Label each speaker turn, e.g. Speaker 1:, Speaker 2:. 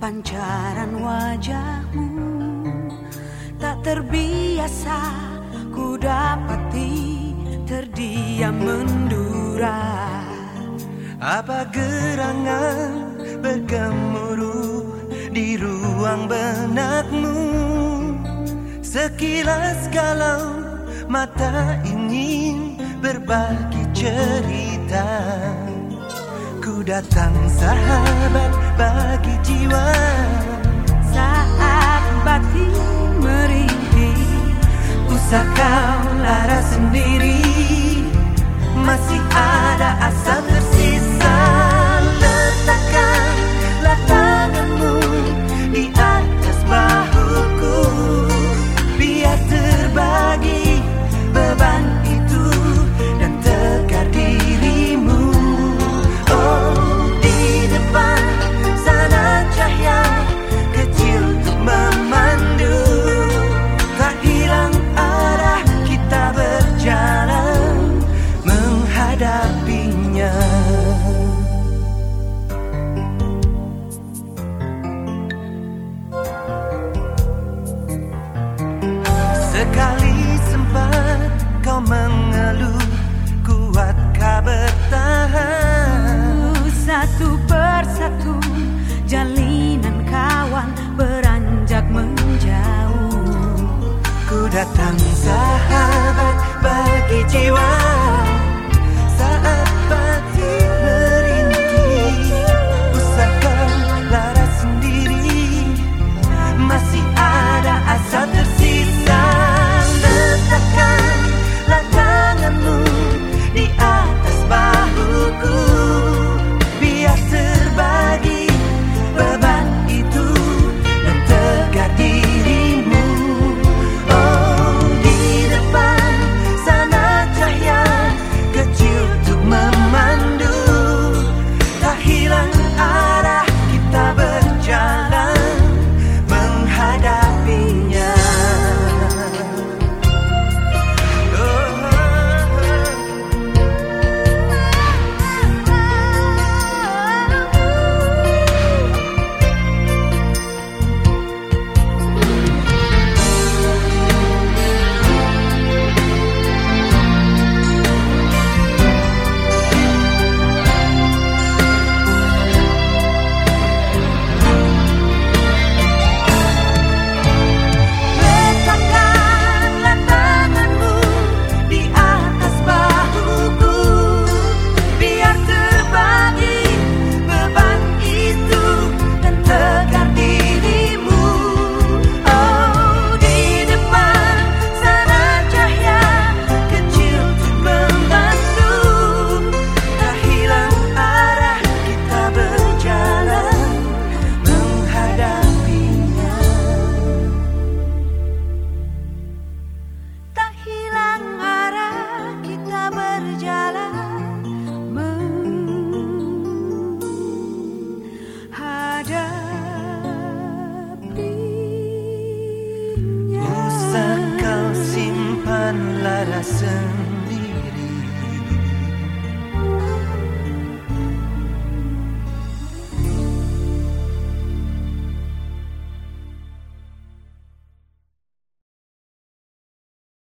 Speaker 1: Pancaran wajahmu. Tak terbiasa ku dapati terdiam mendura.
Speaker 2: Apa gerangan bergemuruh di ruang benakmu? Sekilas kalau mata ingin berbagi cerita datang sahabat bagi jiwa.
Speaker 1: Saat batin
Speaker 2: lesson